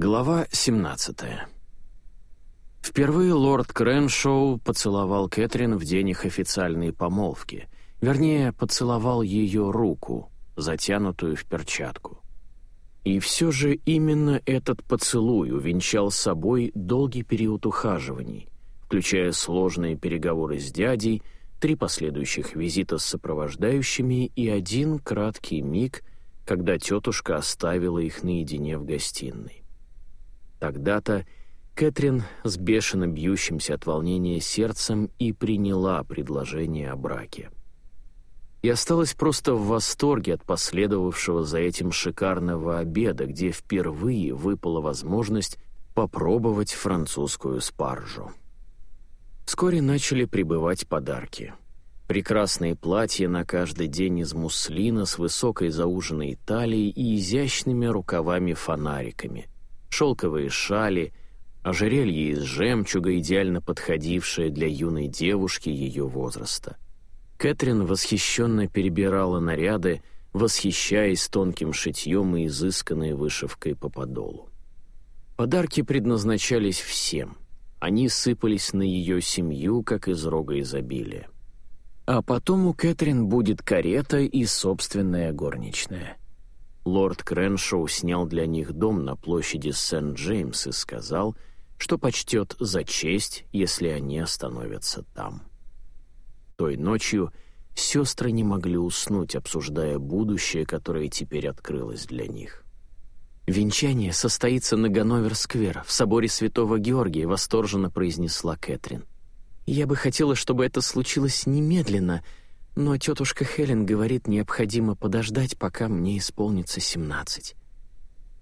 Глава 17 Впервые лорд Креншоу поцеловал Кэтрин в день их официальной помолвки. Вернее, поцеловал ее руку, затянутую в перчатку. И все же именно этот поцелуй увенчал собой долгий период ухаживаний, включая сложные переговоры с дядей, три последующих визита с сопровождающими и один краткий миг, когда тетушка оставила их наедине в гостиной. Тогда-то Кэтрин с бешено бьющимся от волнения сердцем и приняла предложение о браке. И осталась просто в восторге от последовавшего за этим шикарного обеда, где впервые выпала возможность попробовать французскую спаржу. Вскоре начали прибывать подарки. Прекрасные платья на каждый день из муслина с высокой зауженной талией и изящными рукавами-фонариками, шелковые шали — ожерелье из жемчуга, идеально подходившее для юной девушки ее возраста. Кэтрин восхищенно перебирала наряды, восхищаясь тонким шитьем и изысканной вышивкой по подолу. Подарки предназначались всем. Они сыпались на ее семью, как из рога изобилия. А потом у Кэтрин будет карета и собственная горничная. Лорд Креншоу снял для них дом на площади Сент-Джеймс и сказал — что почтет за честь, если они остановятся там. Той ночью сестры не могли уснуть, обсуждая будущее, которое теперь открылось для них. «Венчание состоится на Ганновер-сквер, в соборе святого Георгия», — восторженно произнесла Кэтрин. «Я бы хотела, чтобы это случилось немедленно, но тетушка Хелен говорит, необходимо подождать, пока мне исполнится семнадцать.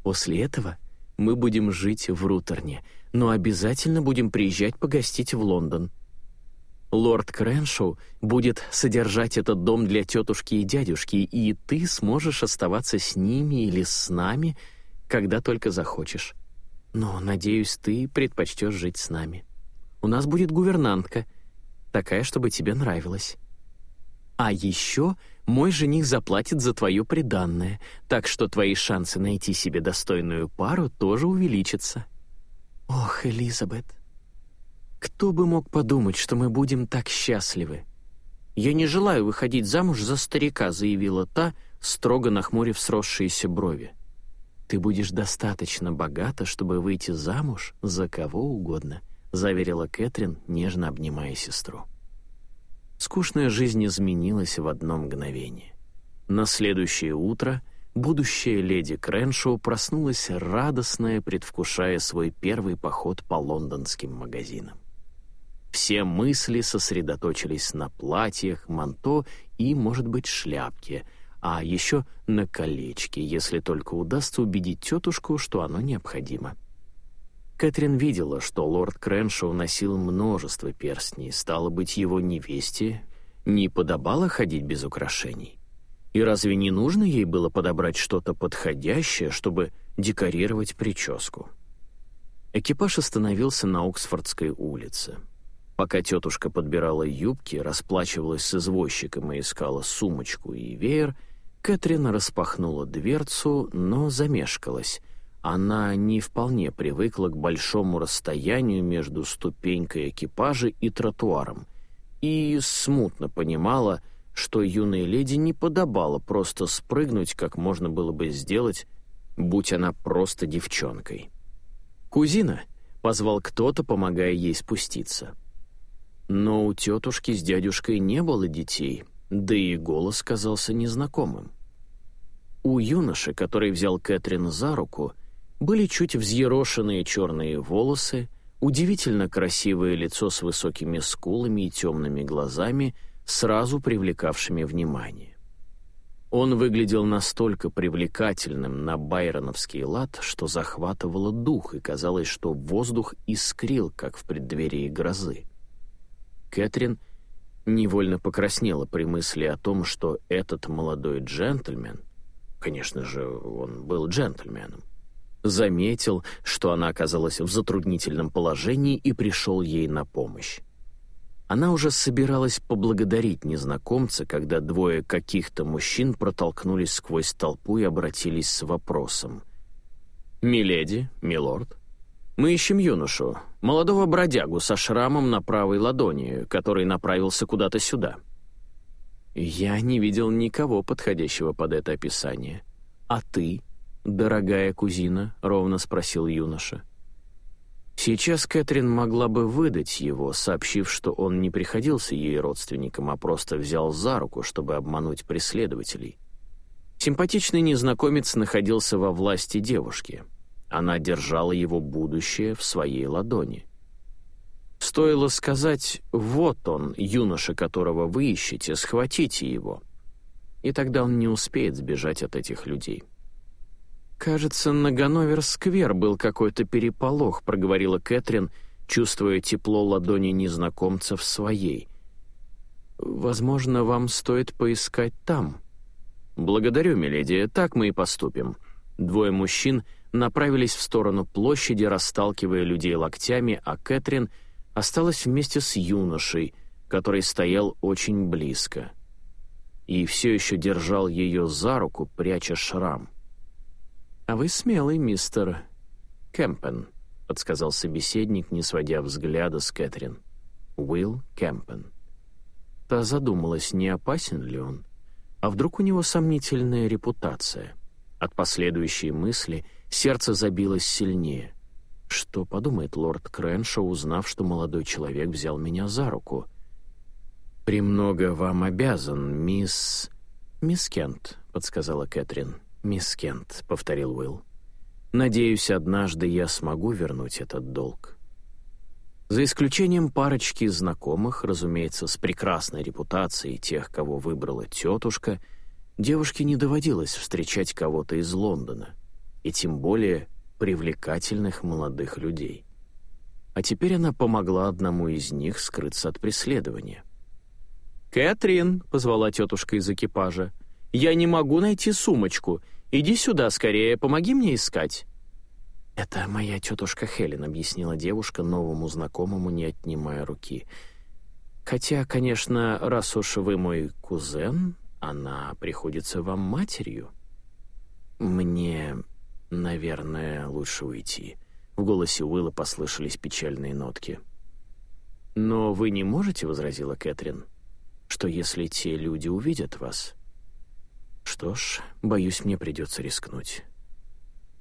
После этого мы будем жить в Рутерне, но обязательно будем приезжать погостить в Лондон. Лорд Крэншоу будет содержать этот дом для тетушки и дядюшки, и ты сможешь оставаться с ними или с нами, когда только захочешь. Но, надеюсь, ты предпочтешь жить с нами. У нас будет гувернантка, такая, чтобы тебе нравилась. А еще мой жених заплатит за твое приданное, так что твои шансы найти себе достойную пару тоже увеличатся. «Ох, Элизабет, кто бы мог подумать, что мы будем так счастливы?» «Я не желаю выходить замуж за старика», — заявила та, строго нахмурив сросшиеся брови. «Ты будешь достаточно богата, чтобы выйти замуж за кого угодно», — заверила Кэтрин, нежно обнимая сестру. Скучная жизнь изменилась в одно мгновение. На следующее утро — будущая леди Креншоу проснулась радостная, предвкушая свой первый поход по лондонским магазинам. Все мысли сосредоточились на платьях, манто и, может быть, шляпке, а еще на колечке, если только удастся убедить тетушку, что оно необходимо. Кэтрин видела, что лорд Креншоу носил множество перстней, стало быть, его невесте не подобало ходить без украшений. И разве не нужно ей было подобрать что-то подходящее, чтобы декорировать прическу? Экипаж остановился на Оксфордской улице. Пока тетушка подбирала юбки, расплачивалась с извозчиком и искала сумочку и веер, Кэтрин распахнула дверцу, но замешкалась. Она не вполне привыкла к большому расстоянию между ступенькой экипажа и тротуаром и смутно понимала, что юной леди не подобало просто спрыгнуть, как можно было бы сделать, будь она просто девчонкой. «Кузина!» — позвал кто-то, помогая ей спуститься. Но у тетушки с дядюшкой не было детей, да и голос казался незнакомым. У юноши, который взял Кэтрин за руку, были чуть взъерошенные черные волосы, удивительно красивое лицо с высокими скулами и темными глазами — сразу привлекавшими внимание. Он выглядел настолько привлекательным на байроновский лад, что захватывало дух, и казалось, что воздух искрил, как в преддверии грозы. Кэтрин невольно покраснела при мысли о том, что этот молодой джентльмен, конечно же, он был джентльменом, заметил, что она оказалась в затруднительном положении и пришел ей на помощь. Она уже собиралась поблагодарить незнакомца, когда двое каких-то мужчин протолкнулись сквозь толпу и обратились с вопросом. «Миледи, милорд. Мы ищем юношу, молодого бродягу со шрамом на правой ладони, который направился куда-то сюда». Я не видел никого подходящего под это описание. «А ты, дорогая кузина?» — ровно спросил юноша. Сейчас Кэтрин могла бы выдать его, сообщив, что он не приходился ей родственником, а просто взял за руку, чтобы обмануть преследователей. Симпатичный незнакомец находился во власти девушки. Она держала его будущее в своей ладони. Стоило сказать «вот он, юноша, которого вы ищете, схватите его», и тогда он не успеет сбежать от этих людей. «Кажется, на Ганновер-сквер был какой-то переполох», — проговорила Кэтрин, чувствуя тепло ладони незнакомца в своей. «Возможно, вам стоит поискать там». «Благодарю, миледи, так мы и поступим». Двое мужчин направились в сторону площади, расталкивая людей локтями, а Кэтрин осталась вместе с юношей, который стоял очень близко. И все еще держал ее за руку, пряча шрам. «А вы смелый, мистер Кэмпен», — подсказал собеседник, не сводя взгляда с Кэтрин. Уилл Кэмпен. Та задумалась, не опасен ли он, а вдруг у него сомнительная репутация. От последующей мысли сердце забилось сильнее. Что подумает лорд Крэншо, узнав, что молодой человек взял меня за руку? «Премного вам обязан, мисс...» «Мисс Кент», — подсказала Кэтрин. «Мисс Кент», — повторил Уилл. «Надеюсь, однажды я смогу вернуть этот долг». За исключением парочки знакомых, разумеется, с прекрасной репутацией тех, кого выбрала тетушка, девушке не доводилось встречать кого-то из Лондона, и тем более привлекательных молодых людей. А теперь она помогла одному из них скрыться от преследования. «Кэтрин», — позвала тетушка из экипажа, — «я не могу найти сумочку Иди сюда скорее, помоги мне искать». «Это моя тетушка Хелен», — объяснила девушка новому знакомому, не отнимая руки. «Хотя, конечно, раз уж вы мой кузен, она приходится вам матерью». «Мне, наверное, лучше уйти». В голосе Уилла послышались печальные нотки. «Но вы не можете», — возразила Кэтрин, — «что если те люди увидят вас, что ж, боюсь, мне придется рискнуть.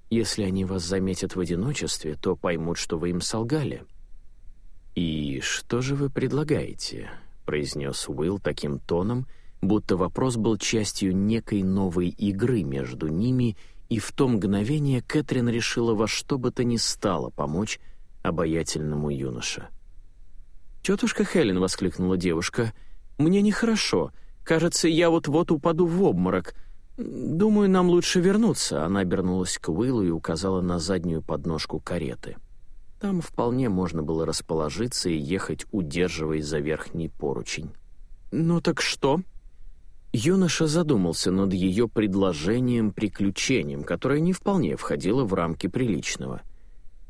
Если они вас заметят в одиночестве, то поймут, что вы им солгали. «И что же вы предлагаете?» — произнес Уилл таким тоном, будто вопрос был частью некой новой игры между ними, и в то мгновение Кэтрин решила во что бы то ни стало помочь обаятельному юноше. «Тетушка Хелен!» — воскликнула девушка. «Мне нехорошо. Кажется, я вот-вот упаду в обморок. Думаю, нам лучше вернуться». Она обернулась к Уиллу и указала на заднюю подножку кареты. Там вполне можно было расположиться и ехать, удерживаясь за верхний поручень. «Ну так что?» Юноша задумался над ее предложением-приключением, которое не вполне входило в рамки приличного.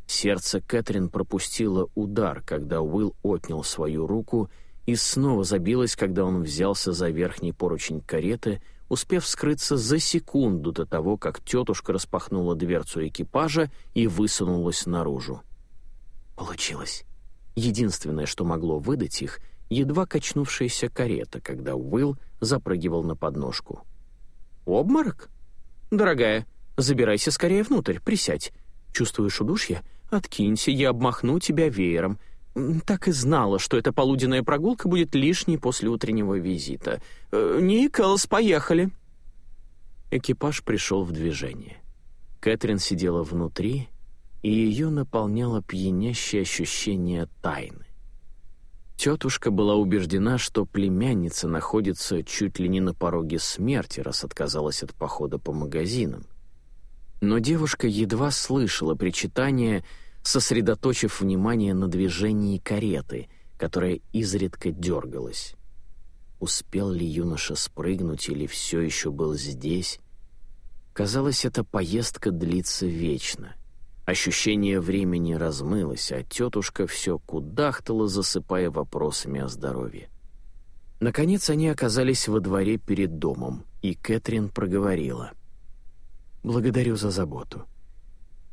Сердце Кэтрин пропустило удар, когда Уилл отнял свою руку — и снова забилась, когда он взялся за верхний поручень кареты, успев скрыться за секунду до того, как тетушка распахнула дверцу экипажа и высунулась наружу. Получилось. Единственное, что могло выдать их, едва качнувшаяся карета, когда Уилл запрыгивал на подножку. «Обморок? Дорогая, забирайся скорее внутрь, присядь. Чувствуешь удушье? Откинься, я обмахну тебя веером. Так и знала, что эта полуденная прогулка будет лишней после утреннего визита. Э, «Николас, поехали!» Экипаж пришел в движение. Кэтрин сидела внутри, и ее наполняло пьянящее ощущение тайны. Тетушка была убеждена, что племянница находится чуть ли не на пороге смерти, раз отказалась от похода по магазинам. Но девушка едва слышала причитания сосредоточив внимание на движении кареты, которая изредка дергалась. Успел ли юноша спрыгнуть или все еще был здесь? Казалось, эта поездка длится вечно. Ощущение времени размылось, а тетушка все кудахтала, засыпая вопросами о здоровье. Наконец они оказались во дворе перед домом, и Кэтрин проговорила. «Благодарю за заботу.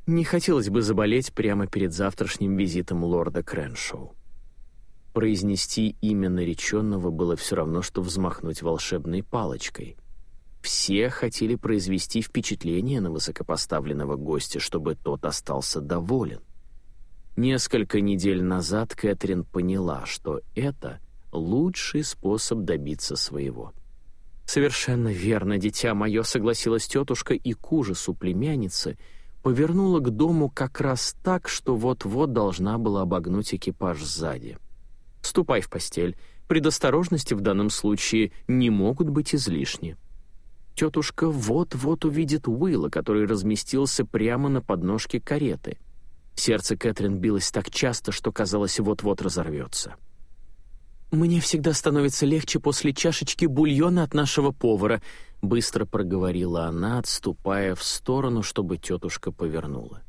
Не хотелось бы заболеть прямо перед завтрашним визитом лорда Крэншоу. Произнести имя нареченного было все равно, что взмахнуть волшебной палочкой. Все хотели произвести впечатление на высокопоставленного гостя, чтобы тот остался доволен. Несколько недель назад Кэтрин поняла, что это лучший способ добиться своего. «Совершенно верно, дитя мое», — согласилась тетушка и к ужасу племянницы повернула к дому как раз так, что вот-вот должна была обогнуть экипаж сзади. «Ступай в постель. Предосторожности в данном случае не могут быть излишни». Тетушка вот-вот увидит Уилла, который разместился прямо на подножке кареты. Сердце Кэтрин билось так часто, что казалось, вот-вот разорвется. «Мне всегда становится легче после чашечки бульона от нашего повара», — быстро проговорила она, отступая в сторону, чтобы тетушка повернула.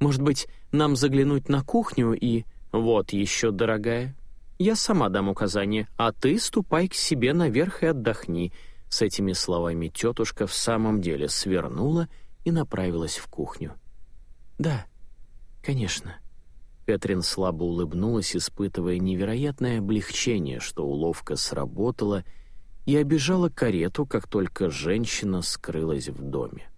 «Может быть, нам заглянуть на кухню и...» «Вот еще, дорогая, я сама дам указание, а ты ступай к себе наверх и отдохни», с этими словами тетушка в самом деле свернула и направилась в кухню. «Да, конечно». Кэтрин слабо улыбнулась, испытывая невероятное облегчение, что уловка сработала, и обижала карету, как только женщина скрылась в доме.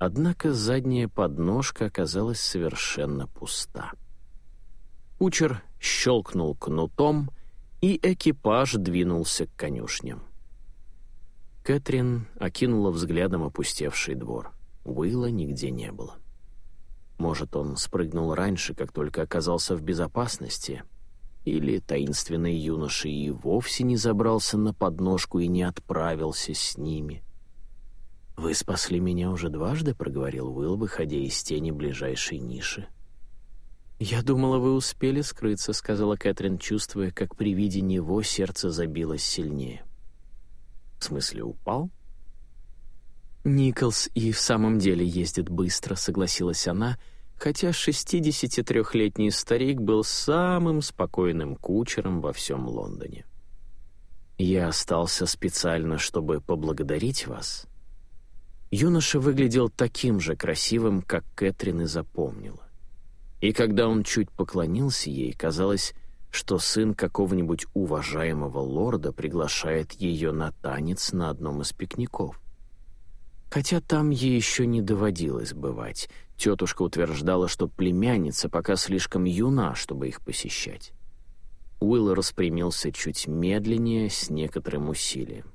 Однако задняя подножка оказалась совершенно пуста. Кучер щелкнул кнутом, и экипаж двинулся к конюшням. Кэтрин окинула взглядом опустевший двор. Уилла нигде не было. Может, он спрыгнул раньше, как только оказался в безопасности? Или таинственный юноша и вовсе не забрался на подножку и не отправился с ними? «Вы спасли меня уже дважды», — проговорил Уилл, выходя из тени ближайшей ниши. «Я думала, вы успели скрыться», — сказала Кэтрин, чувствуя, как при виде него сердце забилось сильнее. В смысле, упал? Николс и в самом деле ездит быстро, согласилась она, хотя 63-летний старик был самым спокойным кучером во всем Лондоне. Я остался специально, чтобы поблагодарить вас. Юноша выглядел таким же красивым, как Кэтрин и запомнила. И когда он чуть поклонился ей, казалось, что сын какого-нибудь уважаемого лорда приглашает ее на танец на одном из пикников. Хотя там ей еще не доводилось бывать. Тетушка утверждала, что племянница пока слишком юна, чтобы их посещать. Уилл распрямился чуть медленнее, с некоторым усилием.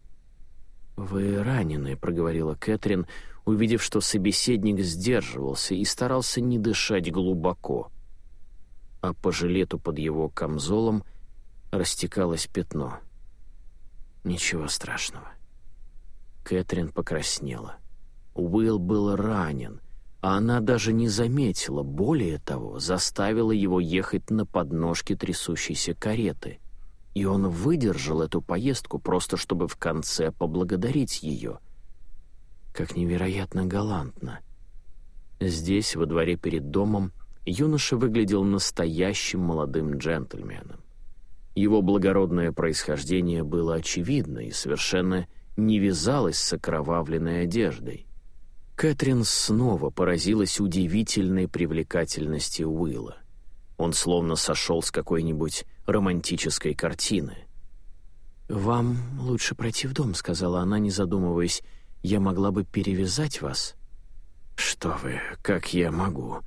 «Вы ранены», — проговорила Кэтрин, увидев, что собеседник сдерживался и старался не дышать глубоко — а по жилету под его камзолом растекалось пятно. Ничего страшного. Кэтрин покраснела. Уилл был ранен, а она даже не заметила, более того, заставила его ехать на подножке трясущейся кареты. И он выдержал эту поездку просто, чтобы в конце поблагодарить ее. Как невероятно галантно. Здесь, во дворе перед домом, юноша выглядел настоящим молодым джентльменом. Его благородное происхождение было очевидно и совершенно не вязалось с окровавленной одеждой. Кэтрин снова поразилась удивительной привлекательности Уилла. Он словно сошел с какой-нибудь романтической картины. «Вам лучше пройти в дом», — сказала она, не задумываясь. «Я могла бы перевязать вас». «Что вы, как я могу?»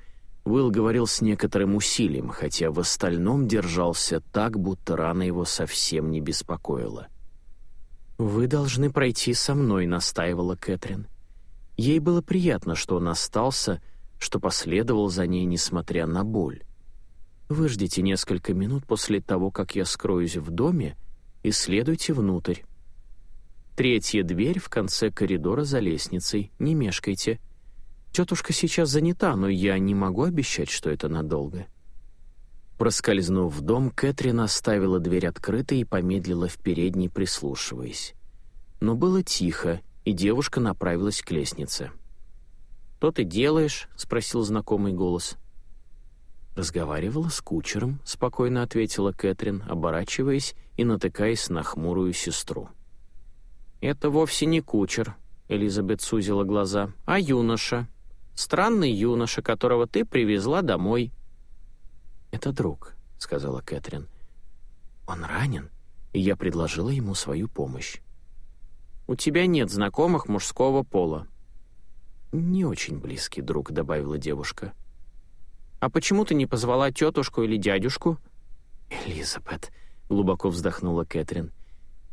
Уилл говорил с некоторым усилием, хотя в остальном держался так, будто рана его совсем не беспокоила. «Вы должны пройти со мной», — настаивала Кэтрин. Ей было приятно, что он остался, что последовал за ней, несмотря на боль. Вы ждите несколько минут после того, как я скроюсь в доме, и следуйте внутрь. Третья дверь в конце коридора за лестницей, не мешкайте. Тетушка сейчас занята, но я не могу обещать, что это надолго». Проскользнув в дом, Кэтрин оставила дверь открытой и помедлила в передней, прислушиваясь. Но было тихо, и девушка направилась к лестнице. «Что ты делаешь?» — спросил знакомый голос. «Разговаривала с кучером», — спокойно ответила Кэтрин, оборачиваясь и натыкаясь на хмурую сестру. «Это вовсе не кучер», — Элизабет сузила глаза, — «а юноша. Странный юноша, которого ты привезла домой». «Это друг», — сказала Кэтрин. «Он ранен, и я предложила ему свою помощь». «У тебя нет знакомых мужского пола». «Не очень близкий друг», — добавила девушка. «А почему ты не позвала тетушку или дядюшку?» «Элизабет», — глубоко вздохнула Кэтрин,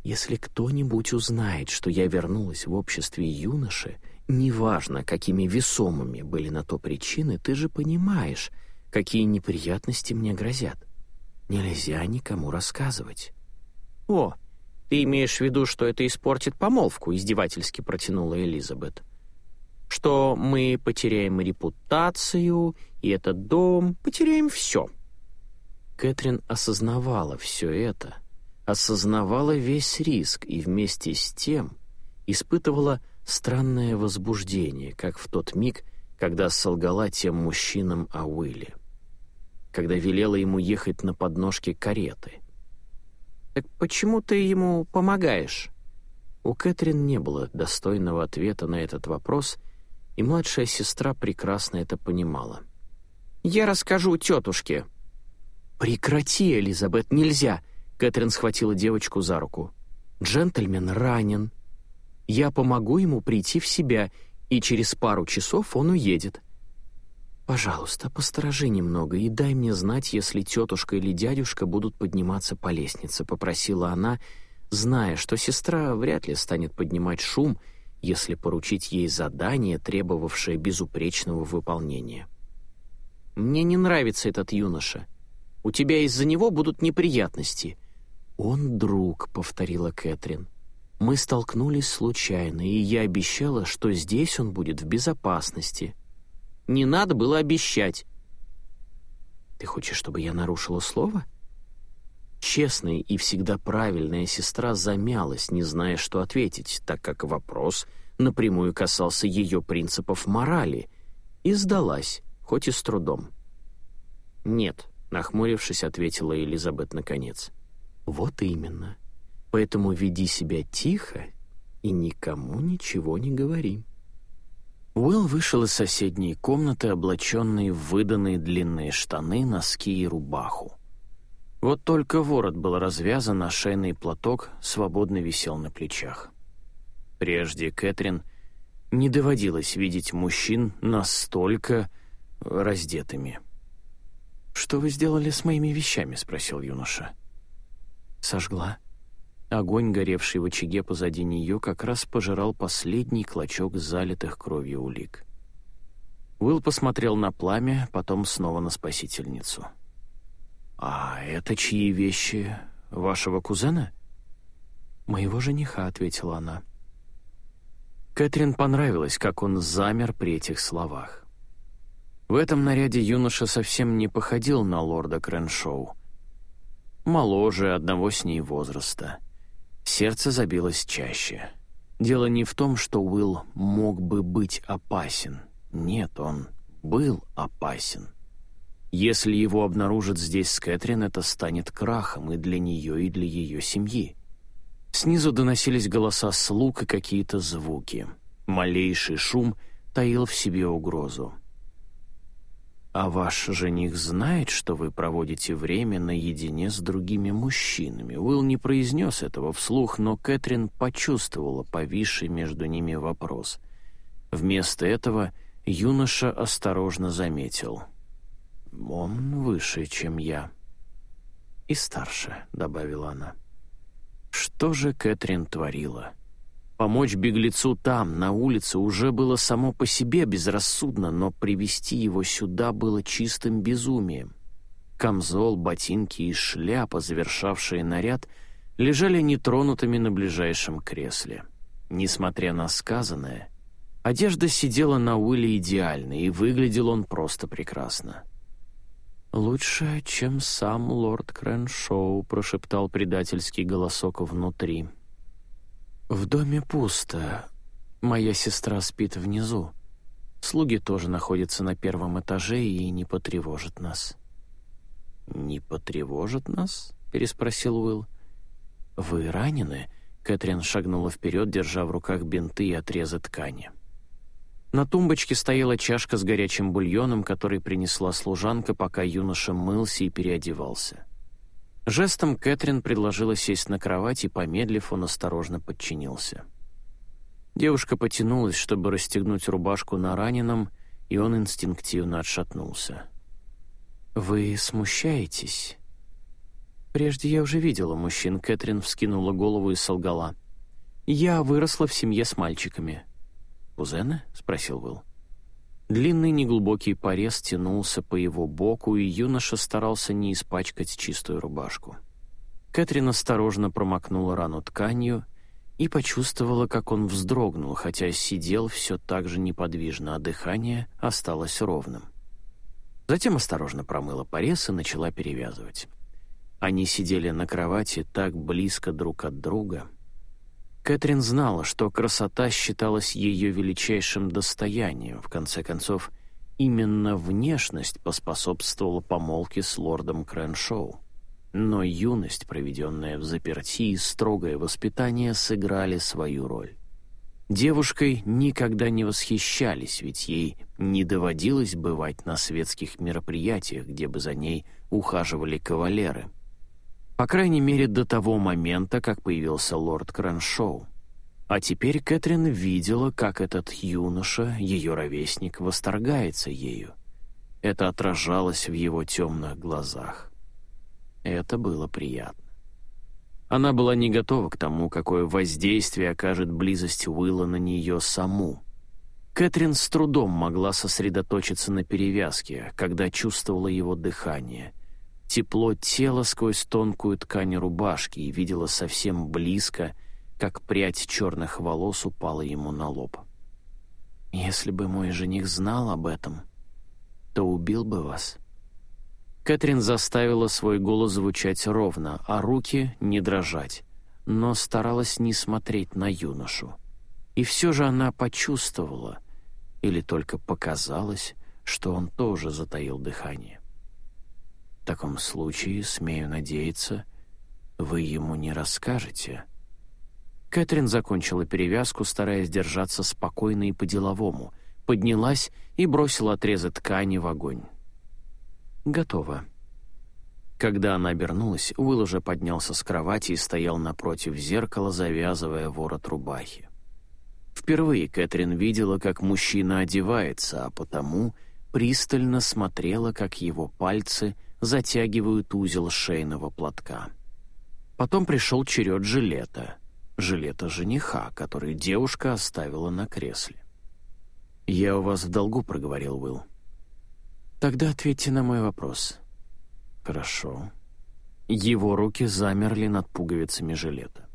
«если кто-нибудь узнает, что я вернулась в обществе юноши, неважно, какими весомыми были на то причины, ты же понимаешь, какие неприятности мне грозят. Нельзя никому рассказывать». «О, ты имеешь в виду, что это испортит помолвку?» — издевательски протянула Элизабет. «Что мы потеряем репутацию, и этот дом, потеряем все». Кэтрин осознавала все это, осознавала весь риск и вместе с тем испытывала странное возбуждение, как в тот миг, когда солгала тем мужчинам о Уилле, когда велела ему ехать на подножке кареты. «Так почему ты ему помогаешь?» У Кэтрин не было достойного ответа на этот вопрос, и младшая сестра прекрасно это понимала. «Я расскажу тетушке», «Прекрати, Элизабет, нельзя!» Кэтрин схватила девочку за руку. «Джентльмен ранен. Я помогу ему прийти в себя, и через пару часов он уедет. Пожалуйста, посторожи немного и дай мне знать, если тетушка или дядюшка будут подниматься по лестнице», — попросила она, зная, что сестра вряд ли станет поднимать шум, если поручить ей задание, требовавшее безупречного выполнения. «Мне не нравится этот юноша», у тебя из-за него будут неприятности». «Он друг», — повторила Кэтрин. «Мы столкнулись случайно, и я обещала, что здесь он будет в безопасности». «Не надо было обещать». «Ты хочешь, чтобы я нарушила слово?» Честная и всегда правильная сестра замялась, не зная, что ответить, так как вопрос напрямую касался ее принципов морали, и сдалась, хоть и с трудом. «Нет», Нахмурившись, ответила Элизабет наконец. «Вот именно. Поэтому веди себя тихо и никому ничего не говори». Уилл вышел из соседней комнаты, облаченный в выданные длинные штаны, носки и рубаху. Вот только ворот был развязан, а шейный платок свободно висел на плечах. Прежде Кэтрин не доводилось видеть мужчин настолько раздетыми. «Что вы сделали с моими вещами?» — спросил юноша. «Сожгла». Огонь, горевший в очаге позади нее, как раз пожирал последний клочок залитых кровью улик. Уилл посмотрел на пламя, потом снова на спасительницу. «А это чьи вещи? Вашего кузена?» «Моего жениха», — ответила она. Кэтрин понравилось, как он замер при этих словах. В этом наряде юноша совсем не походил на лорда Креншоу. Моложе одного с ней возраста. Сердце забилось чаще. Дело не в том, что Уилл мог бы быть опасен. Нет, он был опасен. Если его обнаружат здесь с Кэтрин, это станет крахом и для нее, и для ее семьи. Снизу доносились голоса слуг и какие-то звуки. Малейший шум таил в себе угрозу. «А ваш жених знает, что вы проводите время наедине с другими мужчинами?» Уилл не произнес этого вслух, но Кэтрин почувствовала повисший между ними вопрос. Вместо этого юноша осторожно заметил. «Он выше, чем я». «И старше», — добавила она. Что же Кэтрин творила? Помочь беглецу там, на улице, уже было само по себе безрассудно, но привести его сюда было чистым безумием. Камзол, ботинки и шляпа, завершавшие наряд, лежали нетронутыми на ближайшем кресле. Несмотря на сказанное, одежда сидела на Уилле идеально, и выглядел он просто прекрасно. «Лучше, чем сам лорд Крэншоу», — прошептал предательский голосок внутри. «В доме пусто. Моя сестра спит внизу. Слуги тоже находятся на первом этаже и не потревожат нас». «Не потревожат нас?» — переспросил Уилл. «Вы ранены?» — Кэтрин шагнула вперед, держа в руках бинты и отрезы ткани. На тумбочке стояла чашка с горячим бульоном, который принесла служанка, пока юноша мылся и переодевался. Жестом Кэтрин предложила сесть на кровать, и, помедлив, он осторожно подчинился. Девушка потянулась, чтобы расстегнуть рубашку на раненом, и он инстинктивно отшатнулся. «Вы смущаетесь?» «Прежде я уже видела мужчин», — Кэтрин вскинула голову и солгала. «Я выросла в семье с мальчиками». «Кузены?» — спросил Уилл. Длинный неглубокий порез тянулся по его боку, и юноша старался не испачкать чистую рубашку. Кэтрин осторожно промокнула рану тканью и почувствовала, как он вздрогнул, хотя сидел все так же неподвижно, а дыхание осталось ровным. Затем осторожно промыла порез и начала перевязывать. Они сидели на кровати так близко друг от друга — Кэтрин знала, что красота считалась ее величайшим достоянием. В конце концов, именно внешность поспособствовала помолвке с лордом Крэншоу. Но юность, проведенная в заперти, и строгое воспитание сыграли свою роль. Девушкой никогда не восхищались, ведь ей не доводилось бывать на светских мероприятиях, где бы за ней ухаживали кавалеры — по крайней мере, до того момента, как появился лорд Краншоу. А теперь Кэтрин видела, как этот юноша, ее ровесник, восторгается ею. Это отражалось в его темных глазах. Это было приятно. Она была не готова к тому, какое воздействие окажет близость Уилла на нее саму. Кэтрин с трудом могла сосредоточиться на перевязке, когда чувствовала его дыхание — тепло тела сквозь тонкую ткань рубашки и видела совсем близко, как прядь черных волос упала ему на лоб. «Если бы мой жених знал об этом, то убил бы вас». Кэтрин заставила свой голос звучать ровно, а руки не дрожать, но старалась не смотреть на юношу. И все же она почувствовала, или только показалось, что он тоже затаил дыхание. В таком случае, смею надеяться, вы ему не расскажете». Кэтрин закончила перевязку, стараясь держаться спокойно и по-деловому, поднялась и бросила отрезы ткани в огонь. «Готово». Когда она обернулась, Уилл уже поднялся с кровати и стоял напротив зеркала, завязывая ворот рубахи. Впервые Кэтрин видела, как мужчина одевается, а потому пристально смотрела, как его пальцы затягивают узел шейного платка. Потом пришел черед жилета, жилета жениха, который девушка оставила на кресле. «Я у вас в долгу», — проговорил Уилл. «Тогда ответьте на мой вопрос». «Хорошо». Его руки замерли над пуговицами жилета.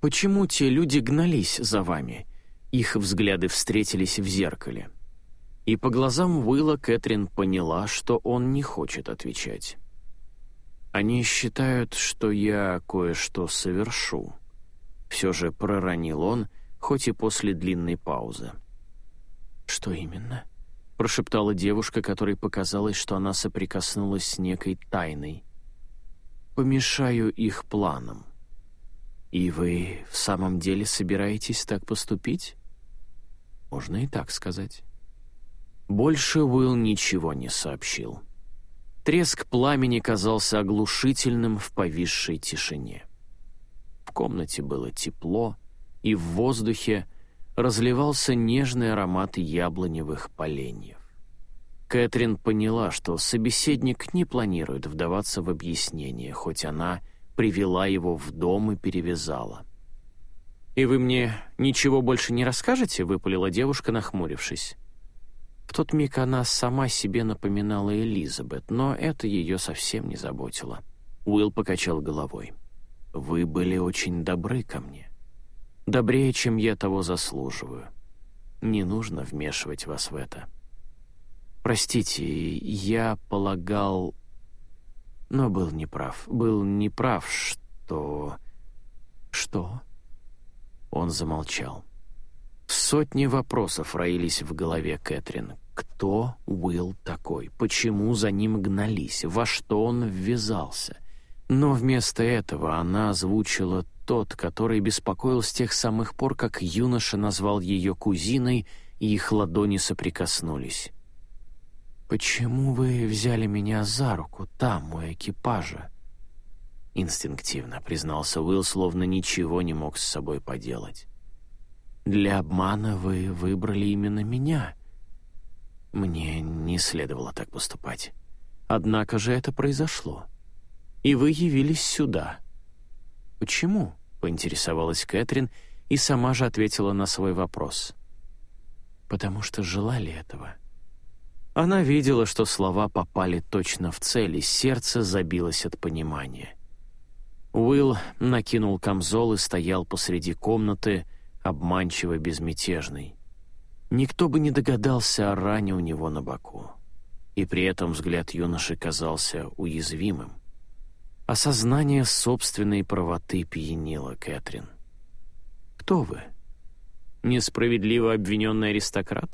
«Почему те люди гнались за вами?» Их взгляды встретились в зеркале. И по глазам Уилла Кэтрин поняла, что он не хочет отвечать. «Они считают, что я кое-что совершу». Все же проронил он, хоть и после длинной паузы. «Что именно?» — прошептала девушка, которой показалось, что она соприкоснулась с некой тайной. «Помешаю их планам». «И вы в самом деле собираетесь так поступить?» «Можно и так сказать». Больше Уилл ничего не сообщил. Треск пламени казался оглушительным в повисшей тишине. В комнате было тепло, и в воздухе разливался нежный аромат яблоневых поленьев. Кэтрин поняла, что собеседник не планирует вдаваться в объяснение, хоть она привела его в дом и перевязала. «И вы мне ничего больше не расскажете?» — выпалила девушка, нахмурившись. В тот миг она сама себе напоминала Элизабет, но это ее совсем не заботило. Уилл покачал головой. «Вы были очень добры ко мне. Добрее, чем я того заслуживаю. Не нужно вмешивать вас в это. Простите, я полагал... Но был неправ. Был неправ, что... Что?» Он замолчал. Сотни вопросов роились в голове Кэтрин. Кто Уилл такой? Почему за ним гнались? Во что он ввязался? Но вместо этого она озвучила тот, который беспокоил с тех самых пор, как юноша назвал ее кузиной и их ладони соприкоснулись. «Почему вы взяли меня за руку там, у экипажа?» Инстинктивно признался Уилл, словно ничего не мог с собой поделать. «Для обмана вы выбрали именно меня. Мне не следовало так поступать. Однако же это произошло. И вы явились сюда. Почему?» — поинтересовалась Кэтрин и сама же ответила на свой вопрос. «Потому что желали этого». Она видела, что слова попали точно в цель, и сердце забилось от понимания. Уилл накинул камзол и стоял посреди комнаты, обманчиво безмятежный. Никто бы не догадался о ране у него на боку. И при этом взгляд юноши казался уязвимым. Осознание собственной правоты пьянило Кэтрин. «Кто вы? Несправедливо обвиненный аристократ?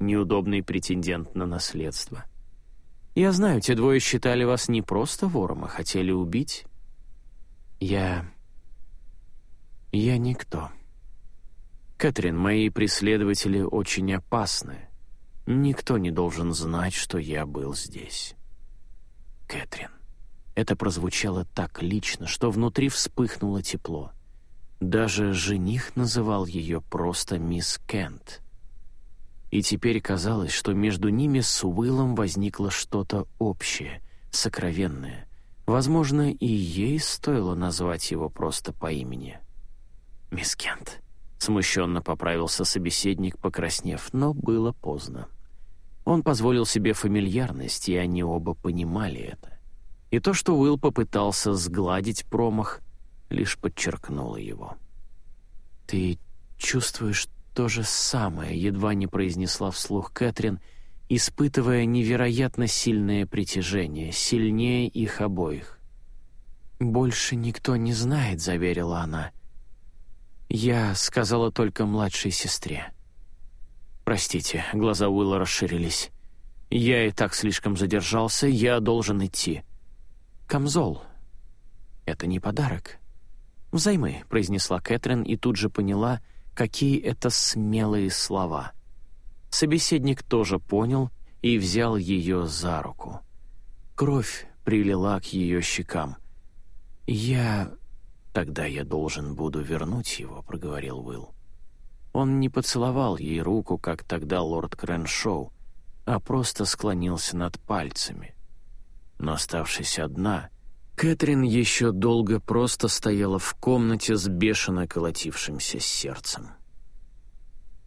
Неудобный претендент на наследство?» «Я знаю, те двое считали вас не просто вором, а хотели убить. Я... я никто. Кэтрин, мои преследователи очень опасны. Никто не должен знать, что я был здесь. Кэтрин. Это прозвучало так лично, что внутри вспыхнуло тепло. Даже жених называл ее просто мисс Кент. И теперь казалось, что между ними с Уиллом возникло что-то общее, сокровенное, Возможно, и ей стоило назвать его просто по имени. «Мисс Кент», — смущенно поправился собеседник, покраснев, но было поздно. Он позволил себе фамильярность, и они оба понимали это. И то, что Уилл попытался сгладить промах, лишь подчеркнуло его. «Ты чувствуешь то же самое», — едва не произнесла вслух Кэтрин — испытывая невероятно сильное притяжение, сильнее их обоих. «Больше никто не знает», — заверила она. «Я сказала только младшей сестре». «Простите», — глаза Уилла расширились. «Я и так слишком задержался, я должен идти». «Камзол. Это не подарок». «Взаймы», — произнесла Кэтрин и тут же поняла, какие это смелые слова — Собеседник тоже понял и взял ее за руку. Кровь прилила к ее щекам. «Я... Тогда я должен буду вернуть его», — проговорил Уилл. Он не поцеловал ей руку, как тогда лорд Крэншоу, а просто склонился над пальцами. Но оставшись одна, Кэтрин еще долго просто стояла в комнате с бешено колотившимся сердцем.